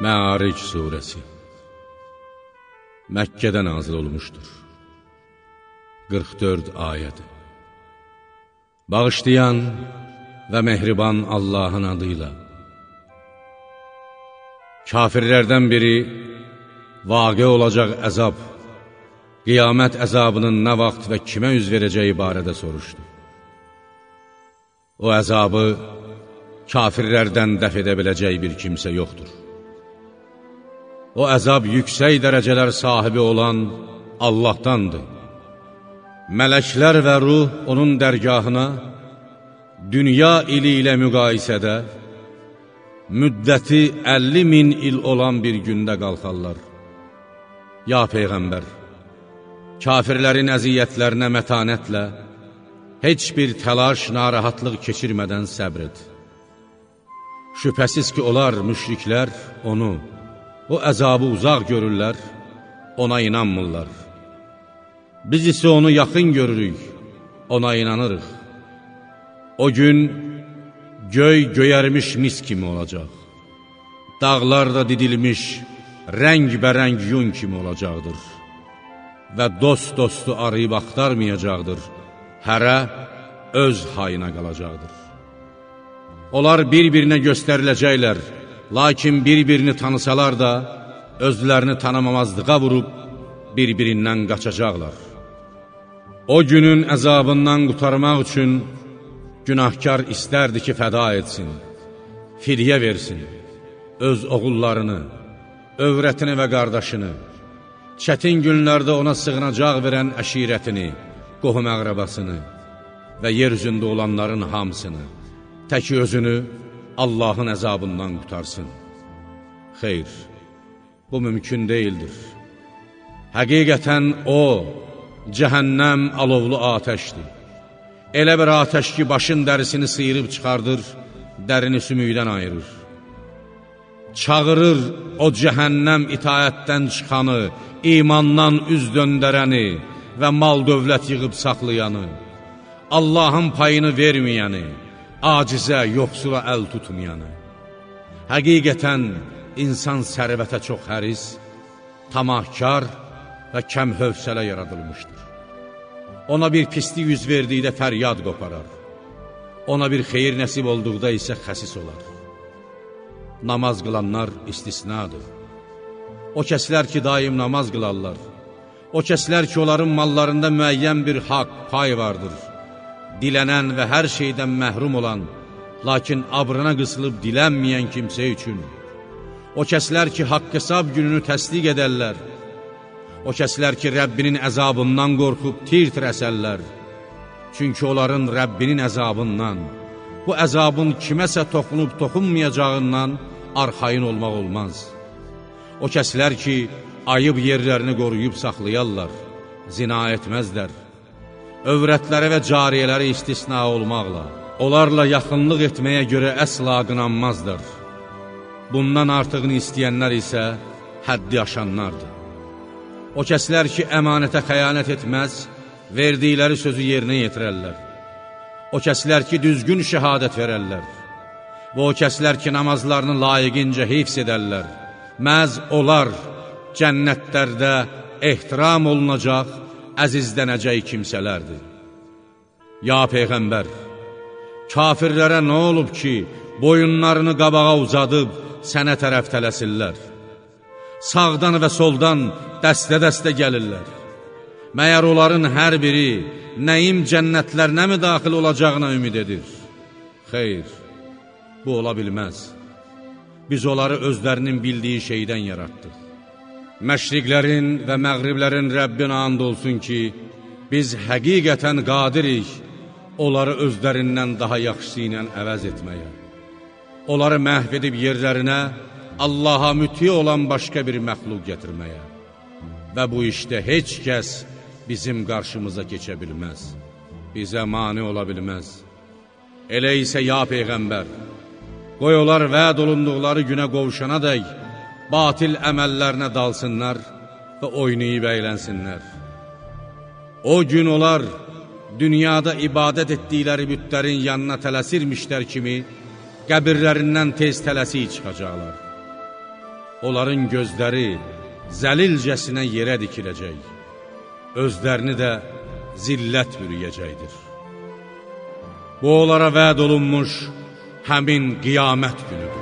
Məaric surəsi Məkkədə nazil olmuşdur. 44 ayədir Bağışlayan və mehriban Allahın adıyla Kafirlərdən biri vaqe olacaq əzab Qiyamət əzabının nə vaxt və kimə üz verəcəyi barədə soruşdu. O əzabı kafirlərdən dəf edə biləcək bir kimsə yoxdur. O əzab yüksək dərəcələr sahibi olan Allahdandır. Mələklər və ruh onun dərgahına dünya ili ilə müqayisədə müddəti 50 min il olan bir gündə qalxarlar. Ya Peyğəmbər, kafirlərin əziyyətlərinə mətanətlə, heç bir təlaş, narahatlıq keçirmədən səbr et. Şübhəsiz ki, onlar, müşriklər, onu, o əzabı uzaq görürlər, ona inanmırlar. Biz isə onu yaxın görürük, ona inanırıq. O gün göy göyərmiş mis kimi olacaq. Dağlar da didilmiş, rəng-bərəng yun kimi olacaqdır. Və dost dostu arayıb axtarmayacaqdır hərə öz hayına qalacaqdır. Onlar bir-birinə göstəriləcəklər, lakin bir-birini tanısalar da, özlərini tanımamazlığa vurub, bir-birindən qaçacaqlar. O günün əzabından qutarmaq üçün günahkar istərdi ki, fəda etsin, firyə versin, öz oğullarını, övrətini və qardaşını, çətin günlərdə ona sığınacaq verən əşirətini, qohum əqrəbasını və yer üzündə olanların hamısını, təki özünü Allahın əzabından qutarsın. Xeyr, bu mümkün deyildir. Həqiqətən o, cəhənnəm alovlu atəşdir. Elə bir atəş ki, başın dərisini sıyırıb çıxardır, dərini sümükdən ayırır. Çağırır o cəhənnəm itayətdən çıxanı, imandan üz döndərəni, və mal dövlət yığıb saxlayanı, Allahın payını verməyəni, acizə, yoxsula əl tutmayanı. Həqiqətən, insan sərvətə çox həris, tamahkar və kəm hövsələ yaradılmışdır. Ona bir pislik yüz verdikdə fəryad qoparar. Ona bir xeyir nəsib olduqda isə xəsis olar. Namaz qılanlar istisnadır. O kəslər ki, daim namaz qılarlar, O kəslər ki, onların mallarında müəyyən bir haqq, pay vardır. Dilənən və hər şeydən məhrum olan, lakin abrına qısılıb dilənməyən kimsə üçün. O kəslər ki, haqq hesab gününü təsdiq edərlər. O kəslər ki, Rəbbinin əzabından qorxub tir-tir əsərlər. Çünki onların Rəbbinin əzabından, bu əzabın kiməsə toxunub toxunmayacağından arxayın olmaq olmaz. O kəslər ki, ayıb yerlərini qoruyub saxlayarlar, zina etməzlər. Övrətləri və cariyələri istisna olmaqla, onlarla yaxınlıq etməyə görə əsla qınanmazdır. Bundan artıqını istəyənlər isə həddi aşanlardır. O kəslər ki, əmanətə xəyanət etməz, verdikləri sözü yerinə yetirərlər. O kəslər ki, düzgün şəhadət verərlər. Və o kəslər ki, namazlarını layiqincə hifz edərlər. Məz onlar, cənnətlərdə ehtiram olunacaq, əzizlənəcək kimsələrdir. Ya Peyğəmbər, kafirlərə nə olub ki, boyunlarını qabağa uzadıb sənə tərəf tələsirlər? Sağdan və soldan dəstə-dəstə gəlirlər. Məyər onların hər biri nəyim cənnətlərinə mi daxil olacağına ümid edir? Xeyr, bu ola bilməz. Biz onları özlərinin bildiyi şeydən yaratdıq. Məşriqlərin və məğriblərin Rəbbin and olsun ki, biz həqiqətən qadirik onları özlərindən daha yaxşısı ilə əvəz etməyə. Onları məhv edib yerlərinə Allaha müti olan başqa bir məxluq gətirməyə. Və bu işdə heç kəs bizim qarşımıza keçə bilməz, bizə mani ola bilməz. Elə isə ya Peyğəmbər, qoy onlar vəd olunduqları günə qovuşana dək, batil əməllərinə dalsınlar və oynayıb əylənsinlər. O gün onlar dünyada ibadət etdikləri bütlərin yanına tələsirmişlər kimi qəbirlərindən tez tələsik çıxacaqlar. onların gözləri zəlilcəsinə yerə dikiləcək, özlərini də zillət bürüyəcəkdir. Bu, onlara vəd olunmuş həmin qiyamət günüdür.